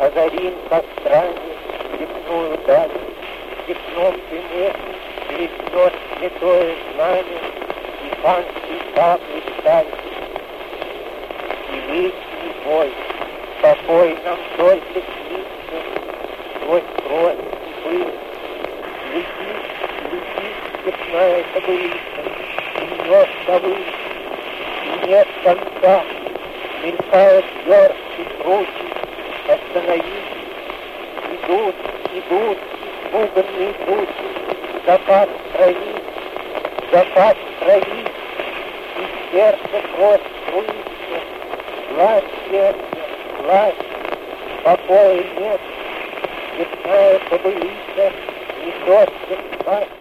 Озарим, странник, степную даль, Степном дыме блеснет святое знамя, И панские капли сталь. И вечный бой, покой нам только снится, Сквозь кровь и пыль. Летит, летит степная кобылица, И несся выше, и нет конца, Мелькают версты кручи, остановись. Идут, идут, испуганные тучи, Запас крови, запас крови, И сердце кровь струится, Власть сердце, власть, покоя нет, Степная кобылица несется спать.